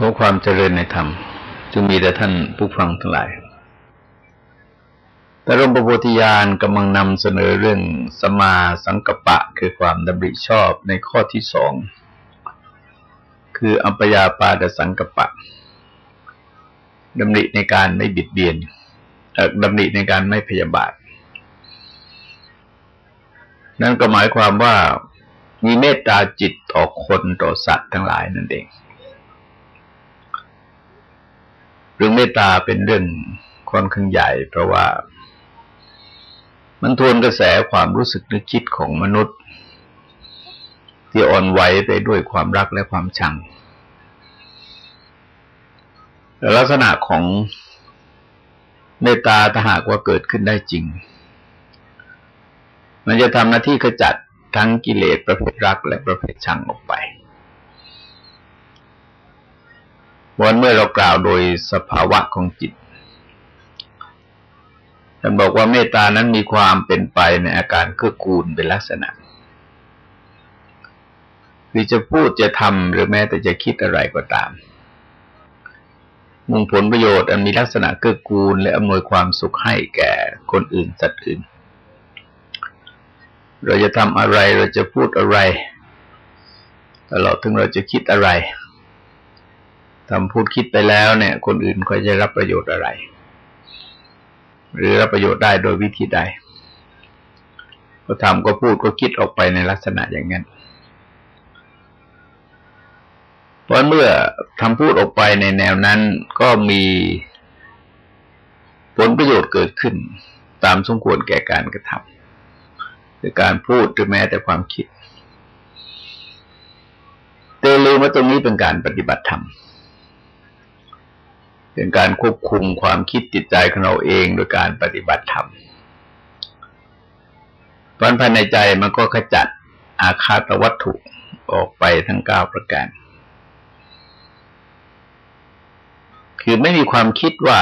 ขอความเจริญในธรรมจึงมีแต่ท่านผู้ฟังทั้งหลาย แต่รมประโพธิญาณกำลังนำเสนอเรื่องสมาสังกปะคือความดำริชอบในข้อที่สอง คืออัปยาปาดสังกปะดำริในการไม่บิดเบียนดำริในการไม่พยาบาท นั่นก็หมายความว่ามีเมตตาจิตต่อคนต่อสัตว์ทั้งหลายนั่นเอง เรื่องเมตตาเป็นเรื่องค่อนข้างใหญ่ เพราะว่า มันทวนกระแสความรู้สึกนึกคิดของมนุษย์ ที่อ่อนไหวไปด้วยความรักและความชังลักษณะของเมตตาถ้าหากว่าเกิดขึ้นได้จริง มันจะทำหน้าที่ขจัดทั้งกิเลสประเภทรักและประเภทชังออกไป วันเมื่อเรากล่าวโดยสภาวะของจิตท่านบอกว่าเมตตานั้นมีความเป็นไปในอาการเกื้อกูลเป็นลักษณะคือจะพูดจะทำหรือแม้แต่จะคิดอะไรก็ตาม มุ่งผลประโยชน์อันมีลักษณะเกื้อกูล และอำนวยความสุขให้แก่คนอื่นสัตว์อื่น เราจะทำอะไรเราจะพูดอะไรตลอดถึงเราจะคิดอะไร ทำพูดคิดไปแล้วเนี่ย คนอื่นก็จะรับประโยชน์อะไร หรือรับประโยชน์ได้โดยวิธีใด ก็ทำก็พูดก็คิดออกไปในลักษณะอย่างนั้นเพราะเมื่อทำพูดออกไปในแนวนั้นก็มีผลประโยชน์เกิดขึ้น ตามสมควรแก่การกระทำคือการพูดหรือแม้แต่ความคิดเตลืมว่าตรงนี้เป็นการปฏิบัติธรรม เป็นการควบคุมความคิดจิตใจของเราเองโดยการปฏิบัติธรรมพันภายในใจมันก็ขจัดอาคาตวัตถุออกไปทั้งเก้าประการ คือไม่มีความคิดว่า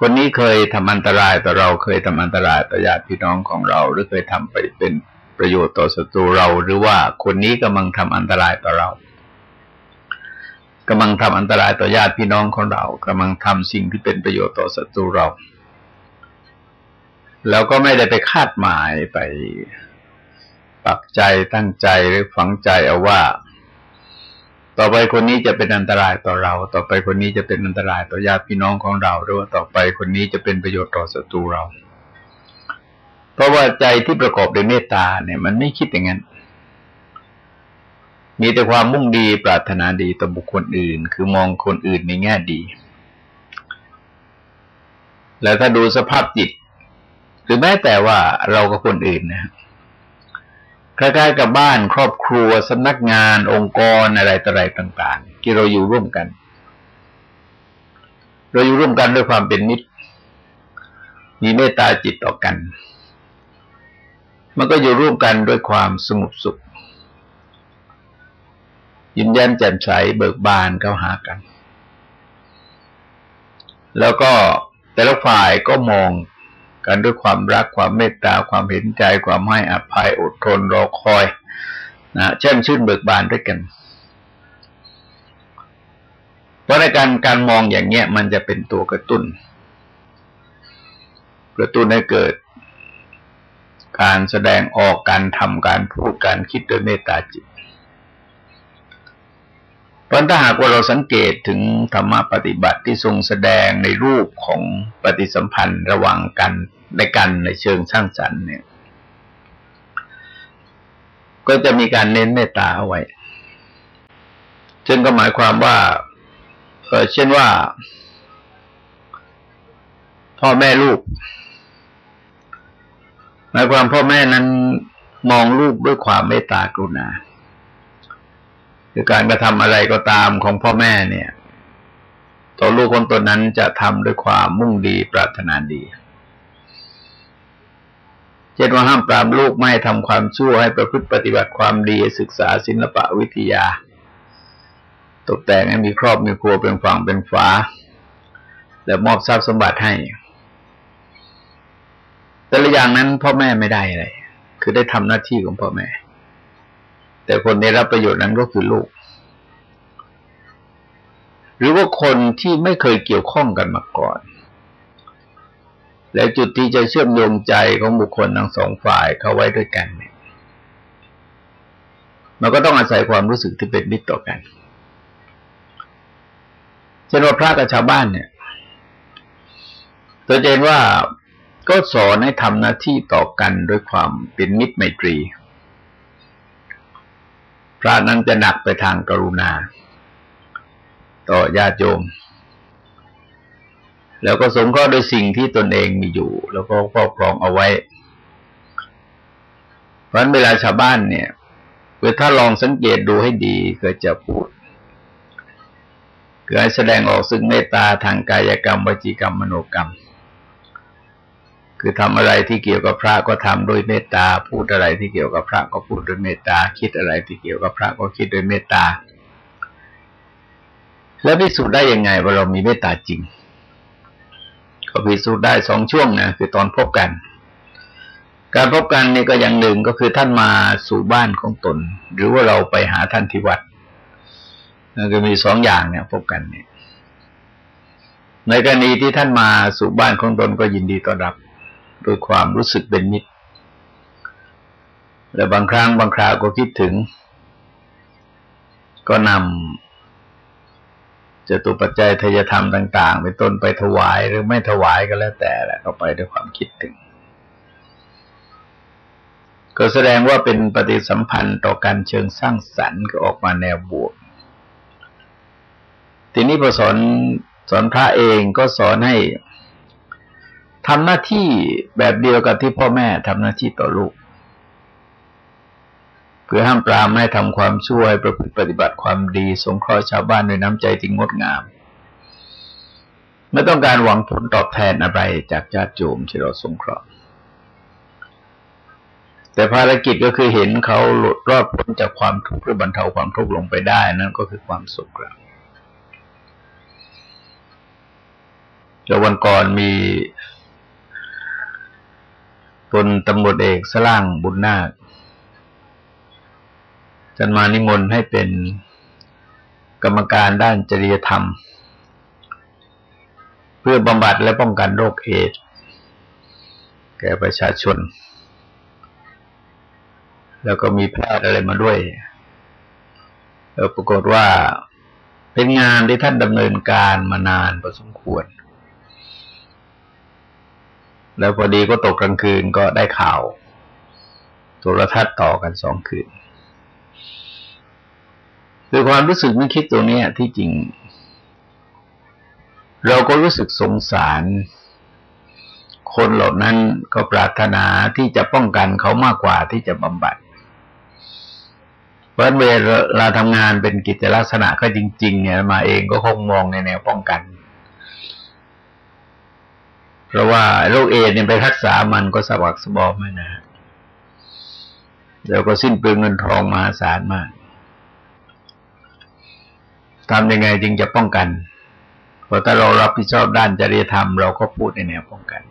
คนนี้เคยทำอันตรายต่อเราเคยทำอันตรายต่อญาติพี่น้องของเรา หรือเคยทำไปเป็นประโยชน์ต่อศัตรูเรา หรือว่าคนนี้กำลังทำอันตรายต่อเรา กำลังทำอันตรายต่อญาติพี่น้องของเรากำลังทำสิ่งที่เป็นประโยชน์ต่อศัตรูเรา แล้วก็ไม่ได้ไปคาดหมายไปปักใจตั้งใจหรือฝังใจเอาว่า ต่อไปคนนี้จะเป็นอันตรายต่อเรา ต่อไปคนนี้จะเป็นอันตรายต่อญาติพี่น้องของเราหรือว่าต่อไปคนนี้จะเป็นประโยชน์ต่อศัตรูเรา เพราะว่าใจที่ประกอบด้วยเมตตาเนี่ย มันไม่คิดอย่างนั้น มีแต่ความมุ่งดีปรารถนาดีต่อบุคคลอื่น คือมองคนอื่นในแง่ดี แล้วถ้าดูสภาพจิต หรือแม้แต่ว่าเรากับคนอื่นนะคล้ายๆกับบ้านครอบครัวสำนักงานองค์กรอะไรต่ออะไรต่าง ๆ ที่เราอยู่ร่วมกัน เราอยู่ร่วมกันด้วยความเป็นมิตร มีเมตตาจิตต่อกัน มันก็อยู่ร่วมกันด้วยความสงบสุข ยิ้มแย้มแจ่มใสเบิกบานเข้าหากัน แล้วก็แต่ละฝ่ายก็มองกันด้วยความรักความเมตตาความเห็นใจความให้อภัยอดทนรอคอยนะแช่มชื่นเบิกบานด้วยกัน เพราะในการการมองอย่างเนี้ย มันจะเป็นตัวกระตุ้น กระตุ้นให้เกิด การแสดงออกการทำการพูดการคิดโดยเมตตาจิต เพราะถ้าหากว่าเราสังเกตถึงธรรมปฏิบัติที่ทรงแสดงในรูปของปฏิสัมพันธ์ระหว่างกันในกันในเชิงสร้างสรรค์เนี่ย ก็จะมีการเน้นเมตตาเอาไว้ ซึ่งก็หมายความว่าเออเช่นว่า พ่อแม่ลูก หมายความพ่อแม่นั้นมองลูกด้วยความเมตตากรุณา คือการกระทำอะไรก็ตามของพ่อแม่เนี่ยตัวลูกคนตัวนั้นจะทำด้วยความมุ่งดีปรารถนาดีเช่นว่าห้ามปรามลูกไม่ให้ทำความชั่วให้ประพฤติปฏิบัติความดีศึกษาศิลปะวิทยา ตกแต่งให้มีครอบมีครัวเป็นฝั่งเป็นฝาแล้วมอบทรัพย์สมบัติให้ แต่ละอย่างนั้นพ่อแม่ไม่ได้อะไรคือได้ทำหน้าที่ของพ่อแม่ แต่คนได้รับประโยชน์นั้นก็คือลูก หรือว่าคนที่ไม่เคยเกี่ยวข้องกันมาก่อน และจุดที่จะเชื่อมโยงใจของบุคคลทั้งสองฝ่ายเข้าไว้ด้วยกันเนี่ยมันก็ต้องอาศัยความรู้สึกที่เป็นมิตรต่อกันเช่นว่าพระกับชาวบ้านเนี่ยตัวเจนว่าก็สอนให้ทำหน้าที่ต่อกันด้วยความเป็นมิตรไมตรี พระนั้นจะหนักไปทางกรุณา ต่อญาติโยม แล้วก็สงเคราะห์โดยสิ่งที่ตนเองมีอยู่ แล้วก็ครอบครองเอาไว้ เพราะนั้นเวลาชาวบ้านเนี่ยเพื่อถ้าลองสังเกตดูให้ดีก็จะพูดคือให้แสดงออกซึ่งเมตตาทางกายกรรม วจีกรรม มโนกรรม คือทำอะไรที่เกี่ยวกับพระก็ทำด้วยเมตตา พูดอะไรที่เกี่ยวกับพระก็พูดด้วยเมตตา คิดอะไรที่เกี่ยวกับพระก็คิดด้วยเมตตา แล้วพิสูจน์ได้ยังไงว่าเรามีเมตตาจริง ก็พิสูจน์ได้สองช่วงนะคือตอนพบกัน การพบกันนี่ก็อย่างหนึ่งก็คือท่านมาสู่บ้านของตน หรือว่าเราไปหาท่านที่วัดนั่นก็มีสองอย่างเนี่ย พบกันเนี่ยในกรณีที่ท่านมาสู่บ้านของตนก็ยินดีต้อนรับ โดยความรู้สึกเป็นมิตร และบางครั้งบางคราวก็คิดถึง ก็นำจตุปัจจัยทยธรรมต่าง ๆ เป็นต้นไปถวายหรือไม่ถวายก็แล้วแต่แหละก็ไปด้วยความคิดถึง ก็แสดงว่าเป็นปฏิสัมพันธ์ต่อการเชิงสร้างสรรค์ก็ออกมาแนวบวก ทีนี้พอสอนสอนพระเองก็สอนให้ ทำหน้าที่แบบเดียวกับที่พ่อแม่ทำหน้าที่ต่อลูกเพื่อห้ามปรามไม่ทำความช่วยประพฤติปฏิบัติความดี สงเคราะห์ชาวบ้านด้วยน้ำใจที่งดงาม ไม่ต้องการหวังผลตอบแทนอะไรจากญาติโยมที่เราสงเคราะห์ แต่ภารกิจก็คือเห็นเขาหลุดรอดพ้นจากความทุกข์หรือบรรเทาความทุกข์ลงไปได้นั่นก็คือความสุขแล้วแต่วันก่อนมี พลตำรวจเอกสล่างบุญนาคจันมานิมนต์ให้เป็นกรรมการด้านจริยธรรม เพื่อบำบัดและป้องกันโรคเอดแก่ประชาชน แล้วก็มีแพทย์อะไรมาด้วยแล้วปรากฏว่าเป็นงานที่ท่านดำเนินการมานานพอสมควร แล้วพอดีก็ตกกลางคืนก็ได้ข่าวโทรทัศน์ต่อกันสองคืนคือความรู้สึกไม่คิดตัวนี้ที่จริง เราก็รู้สึกสงสาร คนเหล่านั้นก็ปรารถนาที่จะป้องกันเขามากกว่าที่จะบำบัดราะเวลาทำงานเป็นกิจลักษณะก็จริง ๆ เนี่ยมาเองก็คงมองในแนวป้องกัน เพราะว่าโรคเอดเนี่ยไปรักษามันก็สวักสบอมไม่นะแล้วก็สิ้นเปลืองเงินทองมหาศาลมากทำยังไงจึงจะป้องกันเพราะถ้าเรารับผิดชอบด้านจริยธรรมเราก็พูดในแนวป้องกัน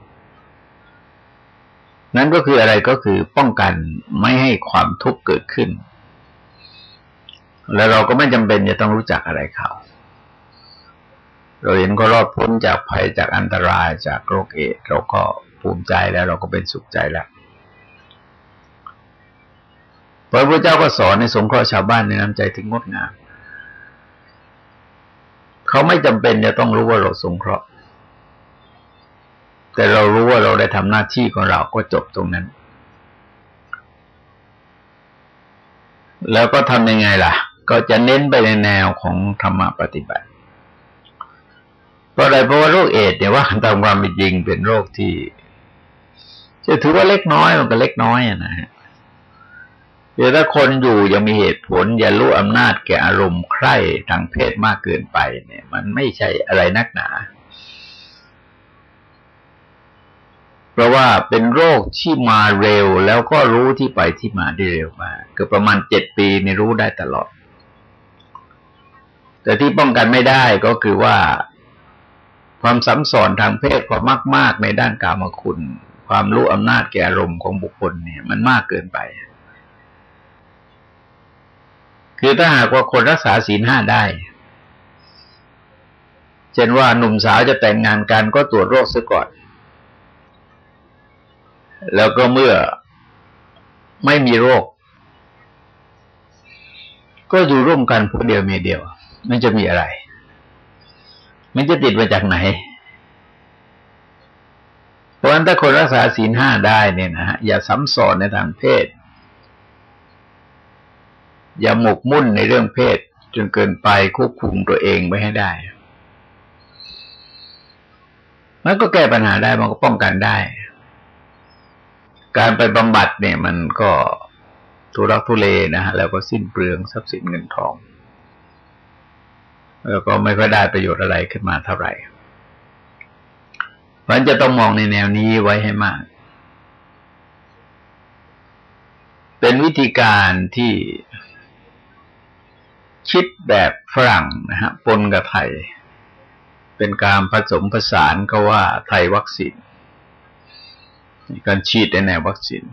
นั่นก็คืออะไรก็คือป้องกันไม่ให้ความทุกข์เกิดขึ้น แล้วเราก็ไม่จำเป็นจะต้องรู้จักอะไรเขา เราเห็นก็รอดพ้นจากภัยจากอันตรายจากโรคเอดเราก็ภูมิใจแล้วเราก็เป็นสุขใจแล้วพระพุทธเจ้าก็สอนในสงเคราะห์ชาวบ้านในน้ำใจถึงงดงามเขาไม่จำเป็นจะต้องรู้ว่าเราสงเคราะห์ แต่เรารู้ว่าเราได้ทำหน้าที่ของเราก็จบตรงนั้น แล้วก็ทำยังไงล่ะ ก็จะเน้นไปในแนวของธรรมปฏิบัติ ราะอะไรเพราะว่าโรคเอดเนี่ยว่าตามความเป็นจริงเป็นโรคที่จะถือว่าเล็กน้อยมันก็เล็กน้อยนะฮะเดี๋ยวถ้าคนอยู่ยังมีเหตุผล อย่ารู้อำนาจแก่อารมณ์ใคร่ทางเพศมากเกินไป เนี่ย มันไม่ใช่อะไรนักหนา เพราะว่าเป็นโรคที่มาเร็วแล้วก็รู้ที่ไปที่มาได้เร็วมากเกือบประมาณเจ็ดปีนี่รู้ได้ตลอด แต่ที่ป้องกันไม่ได้ก็คือว่า ความสัมสอนทางเพศความมาก ๆ ในด้านกามคุณ ความรู้อำนาจแก่อารมณ์ของบุคคลเนี่ย มันมากเกินไป คือถ้าหากว่าคนรักษาศีลห้าได้ เช่นว่าหนุ่มสาวจะแต่งงานกันก็ตรวจโรคซะก่อน แล้วก็เมื่อไม่มีโรค ก็อยู่ร่วมกันผู้เดียวเมียเดียว มันจะมีอะไร มันจะติดมาจากไหน เพราะฉะนั้นถ้าคนรักษาศีลห้าได้เนี่ยนะฮะอย่าซ้ำซ้อนในทางเพศ อย่าหมกมุ่นในเรื่องเพศ จนเกินไปควบคุมตัวเองไว้ให้ได้ มันก็แก้ปัญหาได้มันก็ป้องกันได้ การไปบำบัดเนี่ย มันก็ทุรักทุเลนะฮะแล้วก็สิ้นเปลืองทรัพย์สินเงินทอง แล้วก็ไม่ค่อยได้ประโยชน์อะไรขึ้นมาเท่าไหร่มันจะต้องมองในแนวนี้ไว้ให้มาก เป็นวิธีการที่คิดแบบฝรั่งนะฮะปนกับไทย เป็นการผสมผสานก็ว่าไทยวัคซีน การฉีดในแนววัคซีน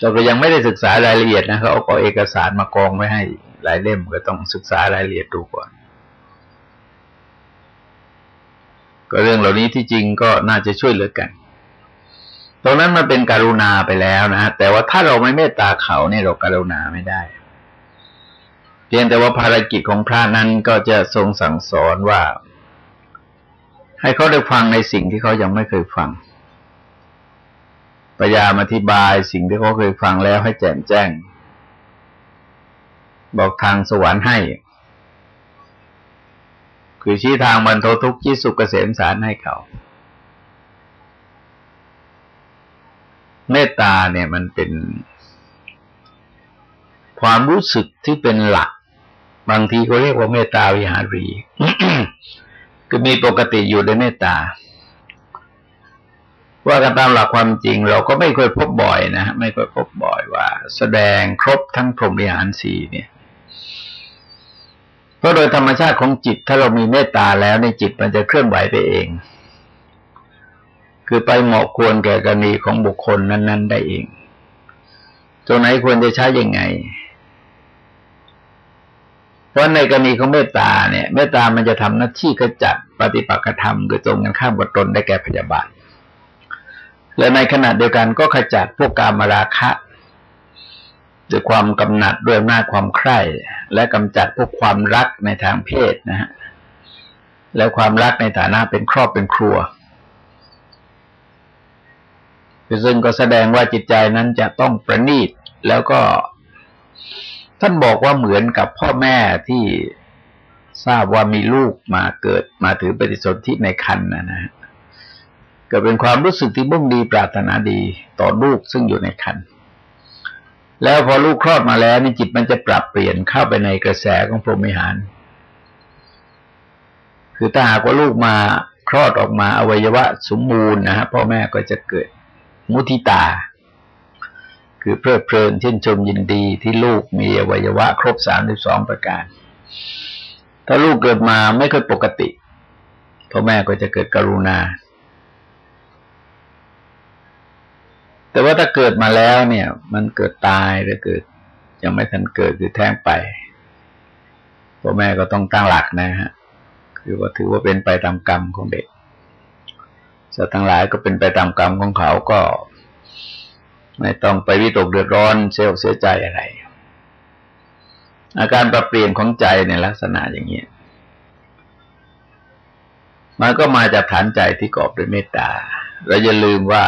เราก็ยังไม่ได้ศึกษารายละเอียดนะเขาเอาเอกสารมากองไว้ให้หลายเล่มก็ต้องศึกษารายละเอียดดูก่อน ก็เรื่องเหล่านี้ที่จริงก็น่าจะช่วยเหลือกัน ตรงนั้นมันเป็นการุณาไปแล้วนะแต่ว่าถ้าเราไม่เมตตาเขาเนี่ยเราการุณาไม่ได้เพียงแต่ว่าภารกิจของพระนั้นก็จะทรงสั่งสอนว่า ให้เขาได้ฟังในสิ่งที่เขายังไม่เคยฟัง พยายามอธิบายสิ่งที่เขาเคยฟังแล้วให้แจ่มแจ้ง บอกทางสวรรค์ให้ คือชี้ทางบรรททุกข์ชี้สุขเกษมสารให้เขา เมตตาเนี่ยมันเป็นความรู้สึกที่เป็นหลัก บางทีเขาเรียกว่าเมตตาวิหารี คือมีปกติอยู่ในเมตตา ว่ากันตามหลักความจริงเราก็ไม่เคยพบบ่อยนะไม่เคยพบบ่อยว่า แสดงครบทั้งพรหมวิหารสีเนี่ยเพราะโดยธรรมชาติของจิต ถ้าเรามีเมตตาแล้วในจิตมันจะเคลื่อนไหวไปเอง คือไปเหมาะควรแก่กรณีของบุคคลนั้น ๆ ได้เองตรงไหนควรจะใช้ยังไง เพราะในกรณีของเมตตาเนี่ยเมตตามันจะทำหน้าที่กระจัดปฏิปักษ์ธรรมคือตรงกันข้ามกับตนได้แก่พยาบาท และในขณะเดียวกันก็ขจัดพวกกามราคะด้วยความกำหนัดด้วยหน้าความใคร่ และกำจัดพวกความรักในทางเพศนะฮะแล้วความรักในฐานะเป็นครอบเป็นครัวซึ่งก็แสดงว่าจิตใจนั้นจะต้องประณีต แล้วก็ท่านบอกว่าเหมือนกับพ่อแม่ที่ทราบว่ามีลูกมาเกิดมาถือปฏิสนธิในคันนะนะ ก็เป็นความรู้สึกที่มุ่งดีปรารถนาดีต่อลูกซึ่งอยู่ในคันแล้วพอลูกคลอดมาแล้วนี่จิตมันจะปรับเปลี่ยนเข้าไปในกระแสของพรหมิหาร คือถ้าหากว่าลูกมาคลอดออกมาอวัยวะสมบูรณ์นะฮะพ่อแม่ก็จะเกิดมุทิตา คือเพลิดเพลินชื่นชมยินดีที่ลูกมีอวัยวะครบสามสิบสองประการ ถ้าลูกเกิดมาไม่เคยปกติพ่อแม่ก็จะเกิดกรุณา แต่ว่าถ้าเกิดมาแล้วเนี่ย มันเกิดตายหรือเกิด ยังไม่ทันเกิดคือแท้งไปพ่อแม่ก็ต้องตั้งหลักนะฮะ คือว่าถือว่าเป็นไปตามกรรมของเด็กสัตว์ทั้งหลายก็เป็นไปตามกรรมของเขาก็ ไม่ต้องไปวิตกเดือดร้อนเสียเสียใจอะไร อาการปรับเปลี่ยนของใจในลักษณะอย่างนี้มันก็มาจากฐานใจที่กอบด้วยเมตตา เราอย่าลืมว่า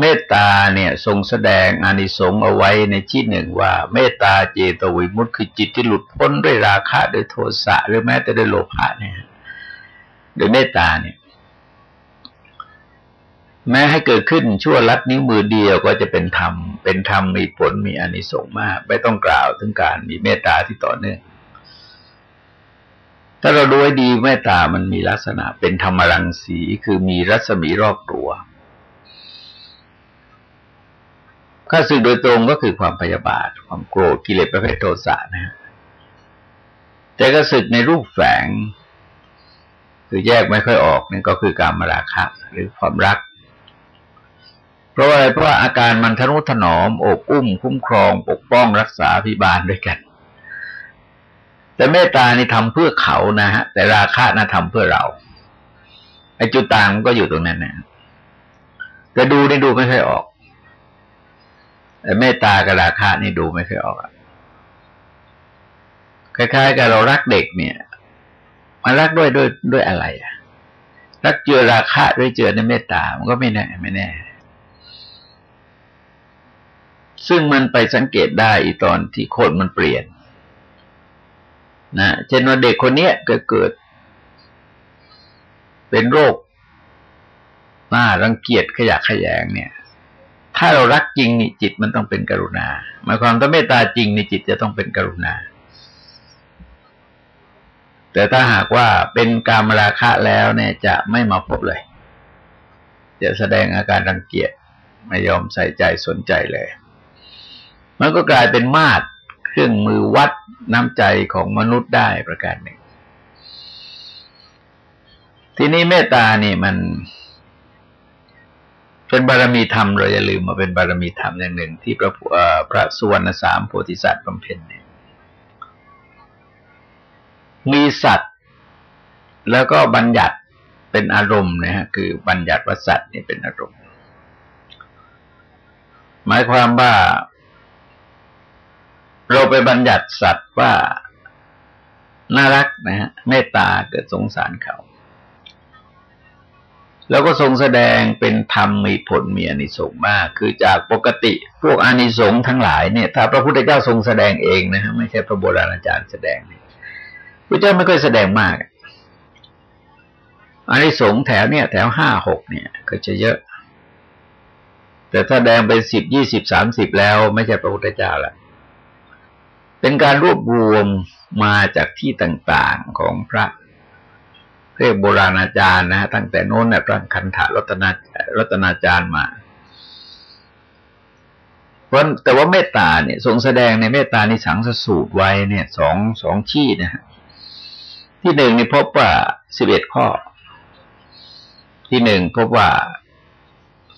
เมตตาเนี่ยทรงแสดงอานิสงส์เอาไว้ในที่หนึ่งว่า เมตตาเจตวิมุตติคือจิตที่หลุดพ้นด้วยราคะด้วยโทสะหรือแม้แต่ด้วยโลภะเนี่ยโดยเมตตาเนี่ย แม้ให้เกิดขึ้นชั่วลัดนิ้วมือเดียวก็จะเป็นธรรม เป็นธรรมมีผลมีอานิสงส์มาก ไม่ต้องกล่าวถึงการมีเมตตาที่ต่อเนื่องถ้าเราดูให้ดีเมตตามันมีลักษณะ เป็นธรรมรังสีคือมีรัศมีรอบตัว ข้าศึกโดยตรงก็คือความพยาบาท ความโกรธกิเลสประเภทโทสะนะฮะแต่ก็ศึกในรูปแฝง คือแยกไม่ค่อยออกนี่นก็คือการมาราคะ หรือความรัก เพราะอะไรเพราะาอาการมันทนุถนอมอบอุ้ม คุ้มครอง ปกป้องรักษาพิบาลด้วยกัน แต่เมตตานี่ทำเพื่อเขานะฮะแต่ราคะนะทำเพื่อเราไอ้จุดต่างก็อยู่ตรงนั้นนะแต่ดูนี่ดูไม่ค่อยออก แต่เมตตากับราคะนี่ดูไม่ค่อยออกคล้ายๆกับเรารักเด็กเนี่ยมันรักด้วยด้วยด้วยอะไรอะรักเจอราคะด้วยเจอในเมตตา มันก็ไม่แน่ไม่แน่ ซึ่งมันไปสังเกตได้อีตอนที่คนมันเปลี่ยน นะเช่นว่าเด็กคนเนี้ยก็เกิด เป็นโรคหน้ารังเกียจขยะขยงเนี่ย ถ้าเรารักจริงนี่จิตมันต้องเป็นกรุณาหมายความว่าเมตตาจริงในจิตจะต้องเป็นกรุณา แต่ถ้าหากว่าเป็นการมราคะแล้วเนี่ยจะไม่มาพบเลย จะแสดงอาการรังเกียจไม่ยอมใส่ใจสนใจเลย มันก็กลายเป็นมาตรเครื่องมือวัดน้ำใจของมนุษย์ได้ประการหนึ่ง ทีนี้เมตตานี่มัน เป็นบารมีธรรมเราอย่าลืมมาเป็นบารมีธรรมอย่างหนึ่ง ที่พระพระสุวรรณสามโพธิสัตว์บำเพ็ญเนี่ยมีสัตว์ แล้วก็บัญญัติเป็นอารมณ์นะฮะคือบัญญัติว่าสัตว์นี่เป็นอารมณ์ หมายความว่า เราไปบัญญัติสัตว์ว่าน่ารักนะฮะเมตตาเกิดสงสารเขา แล้วก็ทรงแสดงเป็นธรรมมีผลมีอนิสงส์มาก คือจากปกติพวกอนิสงส์ทั้งหลายเนี่ยถ้าพระพุทธเจ้าทรงแสดงเองนะฮะไม่ใช่พระโบราณอาจารย์แสดงพระเจ้าไม่เคยแสดงมากอนนี้สงแถวเนี่ย แถวห้าหกเนี่ย ก็จะเยอะ แต่ถ้าแดงไปสิบยี่สิบสามสิบแล้ว ไม่ใช่พระพุทธเจ้าละเป็นการรวบรวมมาจากที่ต่าง ๆของพระ เรียกโบราณอาจารย์นะ ตั้งแต่โน้นเนะพระคันธรัตนารัตนาจารย์มาเพราะแต่ว่าเมตตาเนี่ยทรงแสดงในเมตตาในสังสสูตรไว้เนี่ยสองสองที่นะฮะที่หนึ่งนี่พบว่าสิบเอ็ดข้อ ที่หนึ่งพบว่า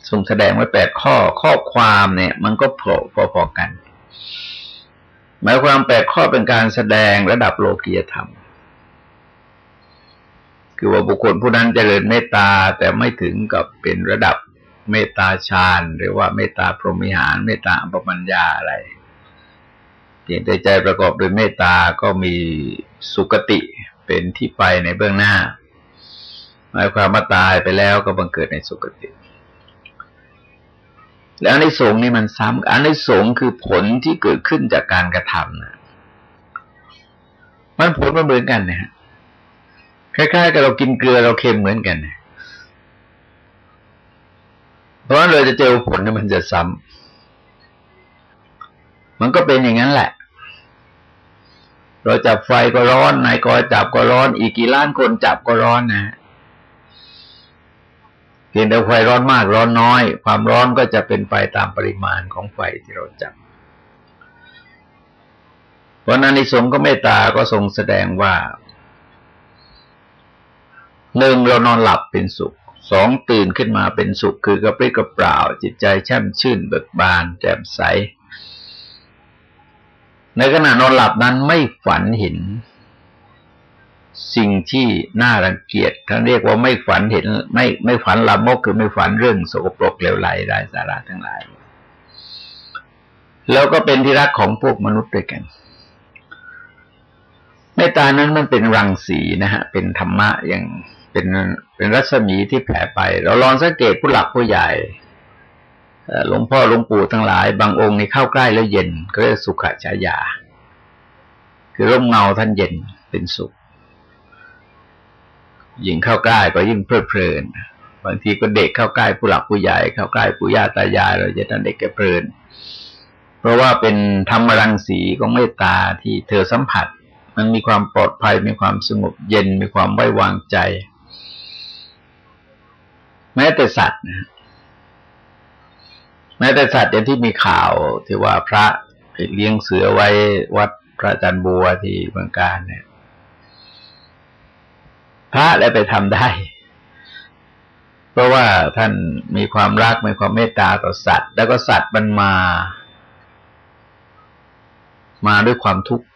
ทรงแสดงไว้แปดข้อข้อความเนี่ย มันก็พอพอๆกัน หมายความแปดข้อเป็นการแสดงระดับโลกียธรรม คือว่าบุคคลผู้นั้นจเจริญเมตตาแต่ไม่ถึงกับเป็นระดับเมตตาฌานหรือว่าเมตตาพรหมิหาร เมตตาปปัญญาอะไรเพียงแต่ใจประกอบด้วยเมตตาก็มีสุกติเป็นที่ไปในเบื้องหน้าหมายความว่าตายไปแล้วก็บังเกิดในสุคติ แล้วในสงนี่มันซ้ำอันในสงคือผลที่เกิดขึ้นจากการกระทำนะมันผลมันเหมือนกันนะฮะ คล้ายๆกับเรากินเกลือเราเค็มเหมือนกัน เพราะเราจะเจอผลนี่มันจะซ้ำมันก็เป็นอย่างนั้นแหละ เราจับไฟก็ร้อนนายกอจับก็ร้อน อีกกี่ล้านคนจับก็ร้อนนะเพียงแต่ไฟร้อนมากร้อนน้อย ความร้อนก็จะเป็นไปตามปริมาณของไฟที่เราจับเพราะนั้นในสงก็เมตตาก็ทรงแสดงว่า หนึ่งเรานอนหลับเป็นสุขสองตื่นขึ้นมาเป็นสุขคือกระปรี้กระเปร่า จิตใจแช่มชื่นเบิกบานแจ่มใส ในขณะนอนหลับนั้นไม่ฝันเห็น สิ่งที่น่ารังเกียจท่านเรียกว่าไม่ฝันเห็น ไม่ไม่ฝันลามกคือไม่ฝันเรื่องสกปรกเลวไหลไร้สาระทั้งหลาย แล้วก็เป็นที่รักของพวกมนุษย์ด้วยกันเมตตานั้นมันเป็นรังสีนะฮะ เป็นธรรมะอย่าง เป็นเป็นรัศมีที่แผ่ไป เราลองสังเกตผู้หลักผู้ใหญ่หลวงพ่อหลวงปู่ทั้งหลาย บางองค์นี่เข้าใกล้แล้วเย็นก็เรียกสุขฉายา คือร่มเงาท่านเย็นเป็นสุข ยิ่งเข้าใกล้ก็ยิ่งเพลิดเพลินบางทีก็เด็กเข้าใกล้ผู้หลักผู้ใหญ่เข้าใกล้ปู่ย่าตายาย เราจะท่านเด็กแกเพลิน เพราะว่าเป็นธรรมรังสีของเมตตาที่เธอสัมผัส มันมีความปลอดภัยมีความสงบเย็นมีความไว้วางใจ แม้แต่สัตว์นะแม้แต่สัตว์อย่างที่มีข่าวที่ว่าพระเลี้ยงเสือไว้วัดพระจันบัวที่เมืองการเนี่ย พระแล้วไปทำได้ เพราะว่าท่านมีความรักมีความเมตตาต่อสัตว์ แล้วก็สัตว์มันมา มาด้วยความทุกข์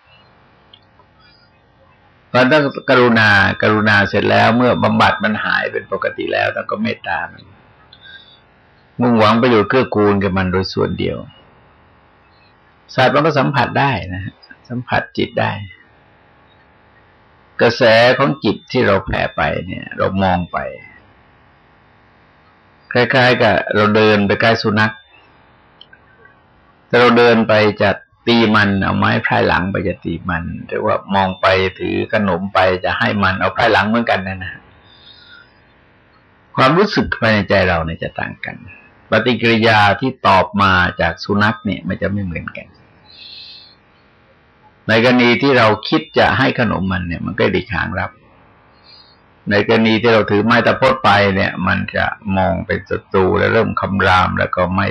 มันต้องกรุณากรุณาเสร็จแล้ว เมื่อบำบัดมันหายเป็นปกติแล้วต้องก็เมตตามันมุ่งหวังประโยชน์เกื้อกูลกับมันโดยส่วนเดียวสัตว์มันก็สัมผัสได้นะสัมผัสจิตได้ กระแสของจิตที่เราแผ่ไปเนี่ย เรามองไปคล้ายๆกับเราเดินไปใกล้สุนัขแต่เราเดินไปจะ ตีมันเอาไม้พายหลังไปจะตีมัน หรือว่ามองไปถือขนมไปจะให้มันเอาพายหลังเหมือนกันนะนะความรู้สึกภายในใจเราเนี่ยจะต่างกัน ปฏิกิริยาที่ตอบมาจากสุนัขเนี่ย มันจะไม่เหมือนกัน ในกรณีที่เราคิดจะให้ขนมมันเนี่ย มันก็ดีขางรับ ในกรณีที่เราถือไม้ตะพดไปเนี่ย มันจะมองเป็นศัตรูแล้วเริ่มคำรามแล้วก็ไม่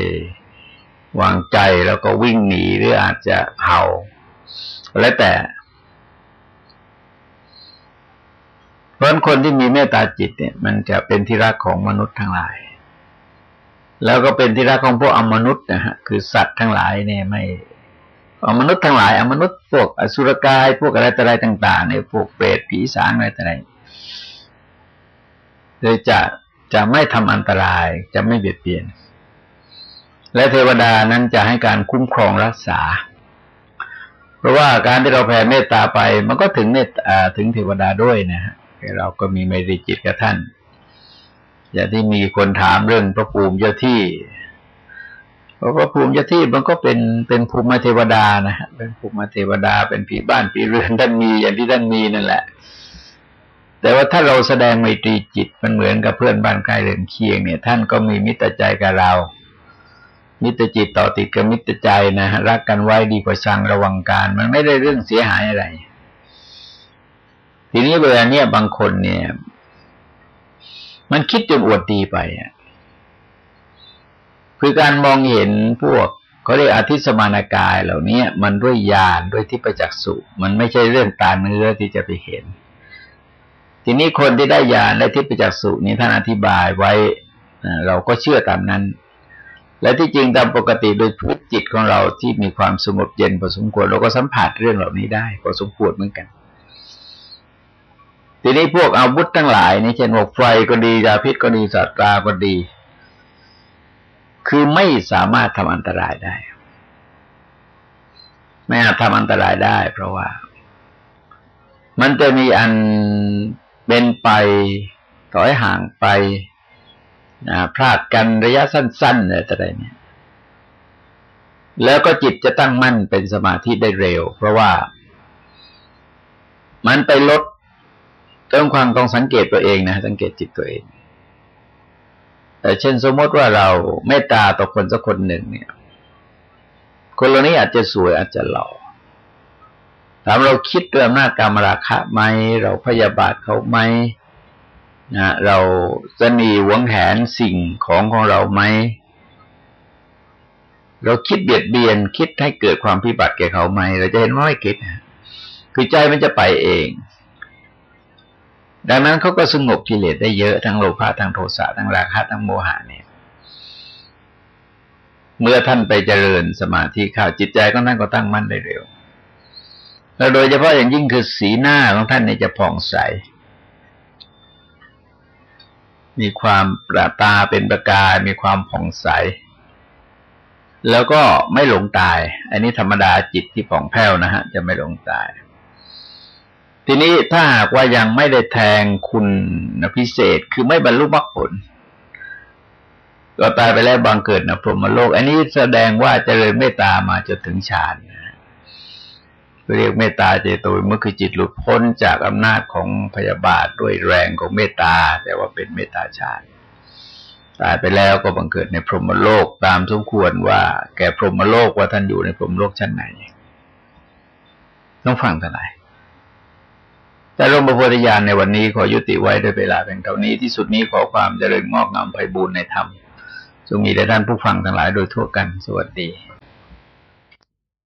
วางใจแล้วก็วิ่งหนีหรืออาจจะเห่า แล้วแต่ เพราะคนที่มีเมตตาจิตเนี่ย มันจะเป็นที่รักของมนุษย์ทั้งหลาย แล้วก็เป็นที่รักของพวกอมนุษย์นะฮะคือสัตว์ทั้งหลายเนี่ยไม่อมนุษย์ทั้งหลายอมนุษย์พวกอสุรกายพวกอะไรต่ออะไรต่างๆเนี่ยพวกเปรตผีสางอะไรต่ออะไรเลยจะจะไม่ทำอันตรายจะไม่เบียดเบียน และเทวดานั้นจะให้การคุ้มครองรักษา เพราะว่าการที่เราแผ่เมตตาไป มันก็ถึงเมตตาถึงเทวดาด้วยนะฮะเราก็มีไมตรีจิตกับท่าน อย่างที่มีคนถามเรื่องพระภูมิเจ้าที่เพราะพระภูมิเจ้าที่มันก็เป็นเป็นภูมิเทวดานะฮะเป็นภูมิเทวดาเป็นผีบ้านผีเรือนท่านมีอย่างที่ท่านมีนั่นแหละ แต่ว่าถ้าเราแสดงไมตรีจิตมันเหมือนกับเพื่อนบ้านใกล้เรือนเคียงเนี่ย ท่านก็มีมิตรใจกับเรา มิตรจิตต่อติดกับมิตรใจนะรักกันไว้ดีกว่าชังระวังการ มันไม่ได้เรื่องเสียหายอะไร ทีนี้เวลาเนี้ยบางคนเนี่ย มันคิดจนอวดดีไปคือการมองเห็นพวกเขาเรียกอธิสมานากายเหล่านี้มันด้วยญาณด้วยที่ประจักษ์สุมันไม่ใช่เรื่องตาเนื้อที่จะไปเห็น ทีนี้คนที่ได้ญาณและที่ประจักษ์สุนี้ท่านอธิบายไว้เราก็เชื่อตามนั้น และที่จริงตามปกติโดยพุทจิตของเราที่มีความสงบเย็นพอสมควรเราก็สัมผัสเรื่องเหล่านี้ได้พอสมควรเหมือนกัน ทีนี้พวกอาวุธทั้งหลายนี่เช่นหกไฟก็ดียาพิษก็ดีสัตว์ราก็ดี คือไม่สามารถทำอันตรายได้ ไม่อาจทำอันตรายได้ เพราะว่า มันจะมีอันเป็นไปถอยห่างไป นะพลาดกันระยะสั้นๆอะไรต่ไรเนี่ย แล้วก็จิตจะตั้งมั่นเป็นสมาธิได้เร็ว เพราะว่ามันไปลดเรื่องความต้องสังเกตตัวเองนะสังเกตจิตตัวเองแต่เช่นสมมติว่าเราเมตตาต่อคนสักคนหนึ่งเนี่ย คนเหล่านี้อาจจะสวยอาจจะหล่อถามเราคิดเรื่องหน้ากรรมราคะไหมเราพยาบาทเขาไหม นะเราจะนีหวงแหนสิ่งของของเราไหม เราคิดเบียดเบียนคิดให้เกิดความพิบัติแก่เขาไหม เราจะเห็นว่าไม่คิด คือใจมันจะไปเอง ดังนั้นเขาก็สงบกิเลสได้เยอะทั้งโลภะทั้งโทสะทั้งราคะทั้งโมหะเนี่ย เมื่อท่านไปเจริญสมาธิข้าวจิตใจของท่านก็ตั้งมั่นได้เร็ว แล้วโดยเฉพาะอย่างยิ่งคือสีหน้าของท่านเนี่ยจะผ่องใส มีความประตาเป็นประกาย มีความผ่องใส แล้วก็ไม่หลงตาย อันนี้ธรรมดาจิตที่ผ่องแผ้วนะฮะ จะไม่หลงตาย ทีนี้ถ้าหากว่ายังไม่ได้แทงคุณพิเศษคือไม่บรรลุมรรคผล ก็ตายไปแล้วบางเกิดนะพรหมโลก อันนี้แสดงว่าจเจริญเมตตามาจนถึงฌาน เรียกเมตตาเจโตเมื่อคือจิตหลุดพ้นจากอำนาจของพยาบาทด้วยแรงของเมตตา แต่ว่าเป็นเมตตาฌานตายไปแล้วก็บังเกิดในพรหมโลกตามสมควรว่า แก่พรหมโลกว่าท่านอยู่ในพรหมโลกชั้นไหน ต้องฟังเท่าไหร่แต่ร่มพระโพธิญาณในวันนี้ขอยุติไว้ด้วยเวลาเพียงเท่านี้ที่สุดนี้ขอความเจริญงอกงามไพบูรณ์ในธรรมจงมีแด่ท่านผู้ฟังทั้งหลายโดยทั่วกันสวัสดี